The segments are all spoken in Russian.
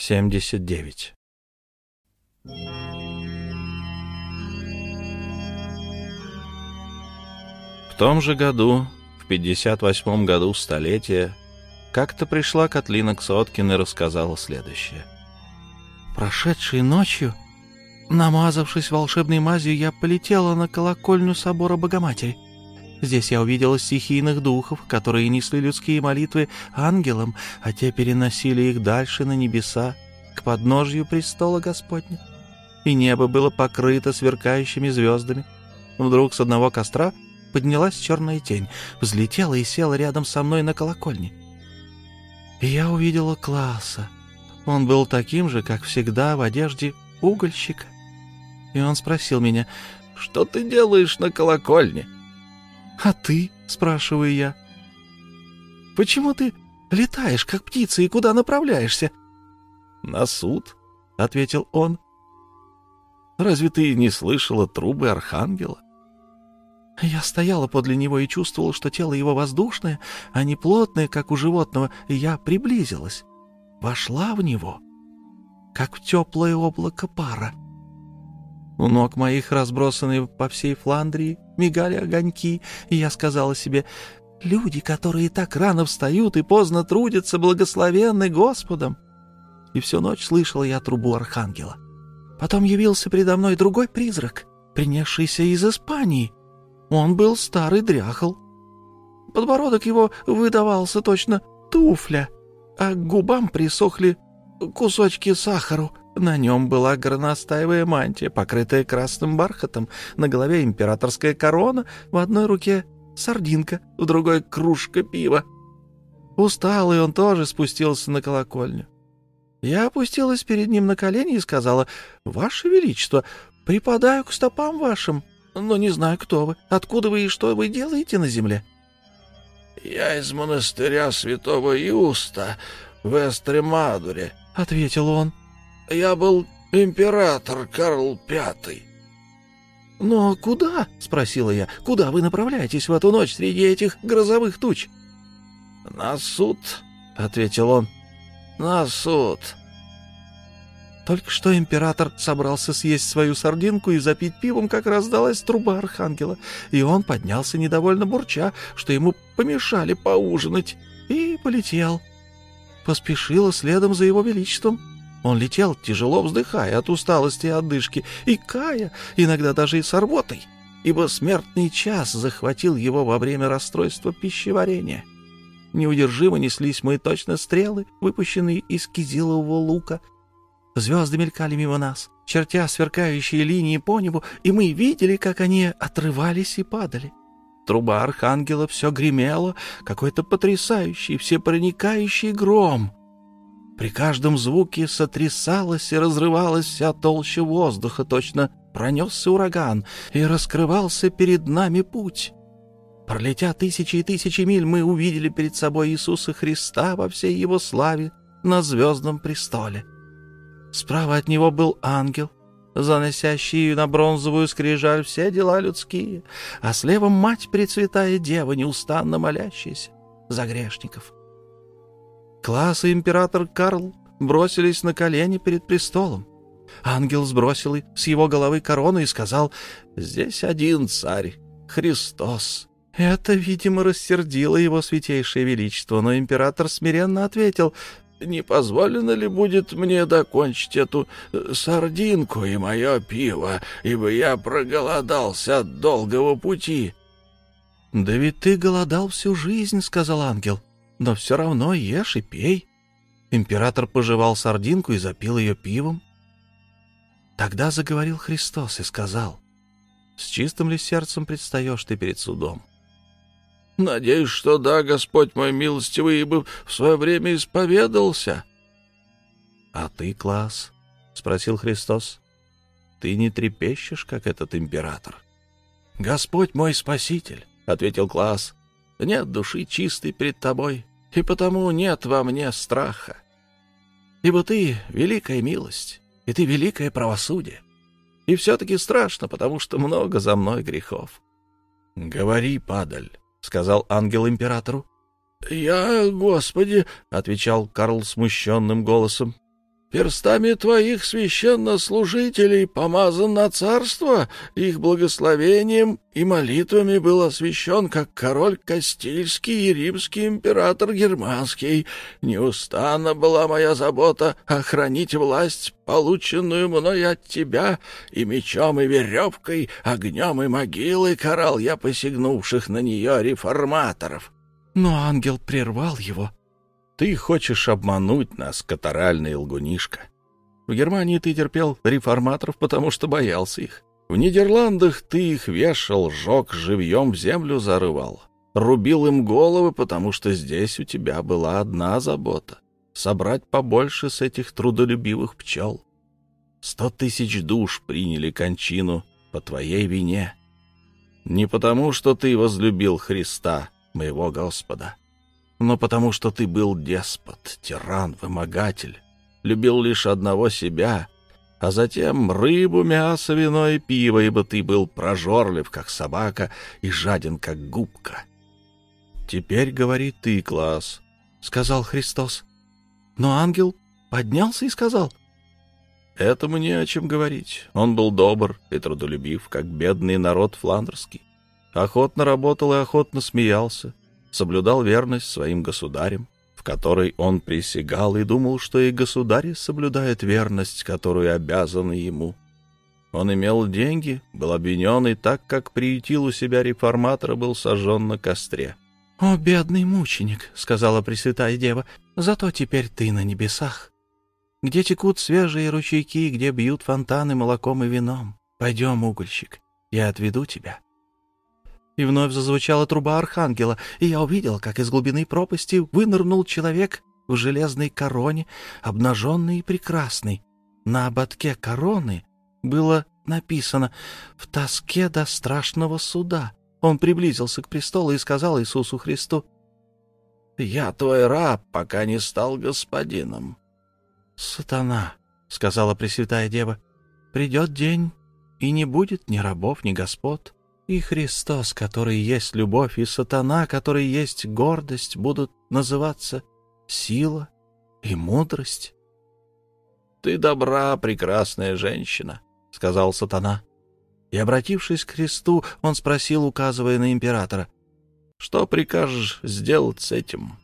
79 В том же году, в 58-м году столетия, как-то пришла Котлина к Соткин и рассказала следующее. «Прошедшей ночью, намазавшись волшебной мазью, я полетела на колокольню собора Богоматери. Здесь я увидела стихийных духов, которые несли людские молитвы ангелам, а те переносили их дальше на небеса, к подножью престола Господня. И небо было покрыто сверкающими звездами. Вдруг с одного костра поднялась черная тень, взлетела и села рядом со мной на колокольне. Я увидела класса. Он был таким же, как всегда, в одежде угольщика. И он спросил меня, «Что ты делаешь на колокольне?» «А ты?» — спрашиваю я. «Почему ты летаешь, как птица, и куда направляешься?» «На суд», — ответил он. «Разве ты не слышала трубы архангела?» Я стояла подле него и чувствовала, что тело его воздушное, а не плотное, как у животного, и я приблизилась. Вошла в него, как в теплое облако пара. У ног моих, разбросанные по всей Фландрии, мигали огоньки, и я сказала себе, «Люди, которые так рано встают и поздно трудятся, благословенны Господом!» И всю ночь слышала я трубу архангела. Потом явился передо мной другой призрак, принесшийся из Испании. Он был старый дряхл. Подбородок его выдавался точно туфля, а к губам присохли кусочки сахару. На нем была горностаевая мантия, покрытая красным бархатом, на голове императорская корона, в одной руке сардинка, в другой кружка пива. Усталый он тоже спустился на колокольню. Я опустилась перед ним на колени и сказала, «Ваше Величество, припадаю к стопам вашим, но не знаю, кто вы, откуда вы и что вы делаете на земле». «Я из монастыря святого Юста в Эстремадуре», — ответил он. Я был император Карл Пятый. «Но куда?» — спросила я. «Куда вы направляетесь в эту ночь среди этих грозовых туч?» «На суд», — ответил он. «На суд». Только что император собрался съесть свою сардинку и запить пивом, как раздалась труба архангела, и он поднялся недовольно бурча, что ему помешали поужинать, и полетел. Поспешила следом за его величеством. Он летел, тяжело вздыхая от усталости и отдышки, и кая, иногда даже и с рвотой, ибо смертный час захватил его во время расстройства пищеварения. Неудержимо неслись мы точно стрелы, выпущенные из кизилового лука. Звезды мелькали мимо нас, чертя сверкающие линии по небу, и мы видели, как они отрывались и падали. Труба архангела все гремела, какой-то потрясающий, всепроникающий гром — при каждом звуке сотрясалась и разрывалась вся толща воздуха, точно пронесся ураган, и раскрывался перед нами путь. Пролетя тысячи и тысячи миль, мы увидели перед собой Иисуса Христа во всей его славе на звездном престоле. Справа от него был ангел, заносящий на бронзовую скрижаль все дела людские, а слева мать Пресвятая Дева, неустанно молящаяся за грешников. Класс и император Карл бросились на колени перед престолом. Ангел сбросил с его головы корону и сказал, «Здесь один царь, Христос». Это, видимо, рассердило его святейшее величество, но император смиренно ответил, «Не позволено ли будет мне докончить эту э, сардинку и мое пиво, ибо я проголодался от долгого пути?» «Да ведь ты голодал всю жизнь», — сказал ангел но все равно ешь и пей. Император пожевал сардинку и запил ее пивом. Тогда заговорил Христос и сказал, «С чистым ли сердцем предстаешь ты перед судом?» «Надеюсь, что да, Господь мой милостивый, ибо в свое время исповедался». «А ты, класс?» — спросил Христос. «Ты не трепещешь, как этот император?» «Господь мой спаситель», — ответил класс, — «нет души чистой перед тобой, и потому нет во мне страха. Ибо ты — великая милость, и ты — великое правосудие. И все-таки страшно, потому что много за мной грехов. — Говори, падаль, — сказал ангел императору. — Я, Господи, — отвечал Карл смущенным голосом, перстами твоих священнослужителей помазан на царство, их благословением и молитвами был освящен как король Кастильский и римский император Германский. Неустанно была моя забота охранить власть, полученную мной от тебя, и мечом и веревкой, огнем и могилой карал я посягнувших на нее реформаторов». Но ангел прервал его — ты хочешь обмануть нас, катаральный лгунишка. В Германии ты терпел реформаторов, потому что боялся их. В Нидерландах ты их вешал, жег, живьем в землю зарывал. Рубил им головы, потому что здесь у тебя была одна забота — собрать побольше с этих трудолюбивых пчел. Сто тысяч душ приняли кончину по твоей вине. Не потому, что ты возлюбил Христа, моего Господа, но потому что ты был деспот, тиран, вымогатель, любил лишь одного себя, а затем рыбу, мясо, вино и пиво, ибо ты был прожорлив, как собака, и жаден, как губка. Теперь говори ты, класс, — сказал Христос. Но ангел поднялся и сказал, Этому не о чем говорить. Он был добр и трудолюбив, как бедный народ фландерский. Охотно работал и охотно смеялся соблюдал верность своим государям, в которой он присягал и думал, что и государь соблюдает верность, которую обязаны ему. Он имел деньги, был обвинен и так, как приютил у себя реформатора, был сожжен на костре. «О, бедный мученик!» — сказала Пресвятая Дева. «Зато теперь ты на небесах, где текут свежие ручейки, где бьют фонтаны молоком и вином. Пойдем, угольщик, я отведу тебя». И вновь зазвучала труба архангела, и я увидел, как из глубины пропасти вынырнул человек в железной короне, обнаженный и прекрасный. На ободке короны было написано «В тоске до страшного суда». Он приблизился к престолу и сказал Иисусу Христу, «Я твой раб, пока не стал господином». «Сатана», — сказала Пресвятая Дева, — «придет день, и не будет ни рабов, ни господ, и Христос, который есть любовь, и сатана, который есть гордость, будут называться сила и мудрость. — Ты добра, прекрасная женщина, — сказал сатана. И, обратившись к Христу, он спросил, указывая на императора, — Что прикажешь сделать с этим?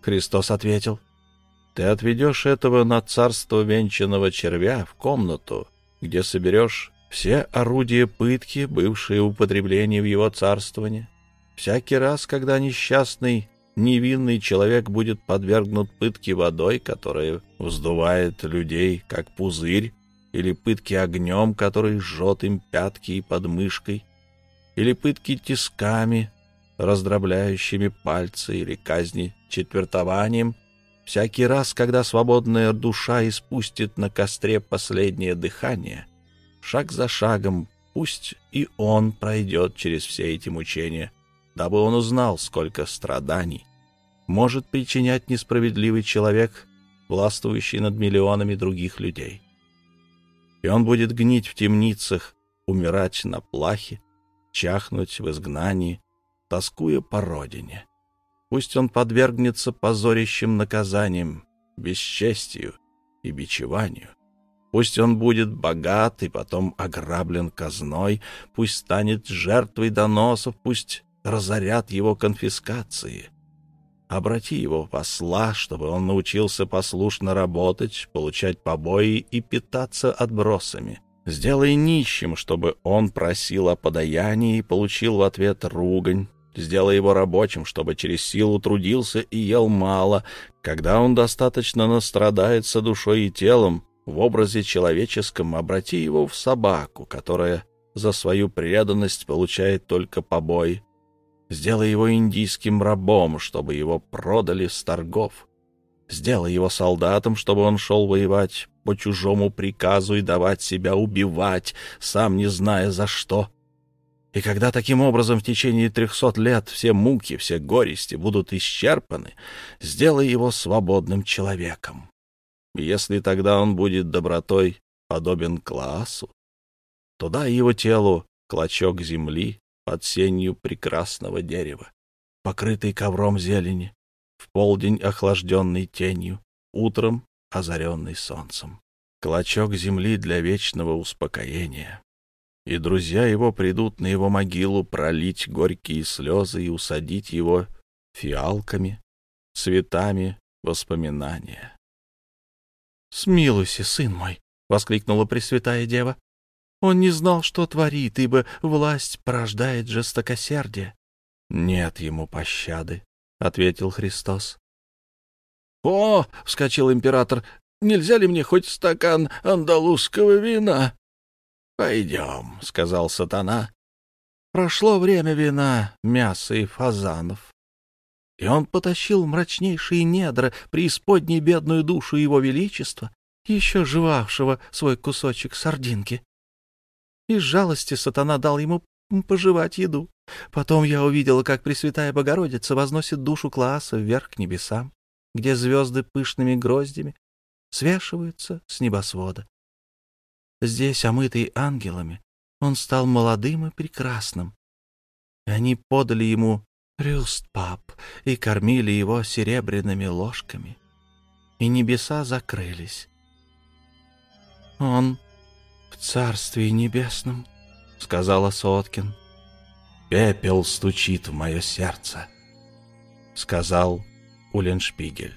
Христос ответил, — Ты отведешь этого на царство венчанного червя в комнату, где соберешь все орудия пытки, бывшие употребление в его царствовании. Всякий раз, когда несчастный, невинный человек будет подвергнут пытке водой, которая вздувает людей, как пузырь, или пытке огнем, который жжет им пятки и подмышкой, или пытки тисками, раздробляющими пальцы, или казни четвертованием, всякий раз, когда свободная душа испустит на костре последнее дыхание — шаг за шагом, пусть и он пройдет через все эти мучения, дабы он узнал, сколько страданий может причинять несправедливый человек, властвующий над миллионами других людей. И он будет гнить в темницах, умирать на плахе, чахнуть в изгнании, тоскуя по родине. Пусть он подвергнется позорящим наказаниям, бесчестию и бичеванию. Пусть он будет богат и потом ограблен казной, пусть станет жертвой доносов, пусть разорят его конфискации. Обрати его в посла, чтобы он научился послушно работать, получать побои и питаться отбросами. Сделай нищим, чтобы он просил о подаянии и получил в ответ ругань. Сделай его рабочим, чтобы через силу трудился и ел мало. Когда он достаточно настрадается душой и телом, в образе человеческом обрати его в собаку, которая за свою преданность получает только побой. Сделай его индийским рабом, чтобы его продали с торгов. Сделай его солдатом, чтобы он шел воевать по чужому приказу и давать себя убивать, сам не зная за что. И когда таким образом в течение трехсот лет все муки, все горести будут исчерпаны, сделай его свободным человеком. Если тогда он будет добротой подобен классу, то дай его телу клочок земли под сенью прекрасного дерева, покрытый ковром зелени, в полдень охлажденный тенью, утром озаренный солнцем, клочок земли для вечного успокоения. И друзья его придут на его могилу пролить горькие слезы и усадить его фиалками, цветами воспоминания. «Смилуйся, сын мой!» — воскликнула Пресвятая Дева. «Он не знал, что творит, ибо власть порождает жестокосердие». «Нет ему пощады», — ответил Христос. «О!» — вскочил император. «Нельзя ли мне хоть стакан андалузского вина?» «Пойдем», — сказал сатана. «Прошло время вина, мяса и фазанов». И он потащил мрачнейшие недра, преисподней бедную душу его величества, еще жевавшего свой кусочек сардинки. Из жалости сатана дал ему пожевать еду. Потом я увидела, как Пресвятая Богородица возносит душу класса вверх к небесам, где звезды пышными гроздями свешиваются с небосвода. Здесь, омытый ангелами, он стал молодым и прекрасным. И они подали ему рюст-пап и кормили его серебряными ложками. И небеса закрылись. Он в Царстве Небесном, — сказала Соткин. «Пепел стучит в мое сердце», — сказал Уленшпигель.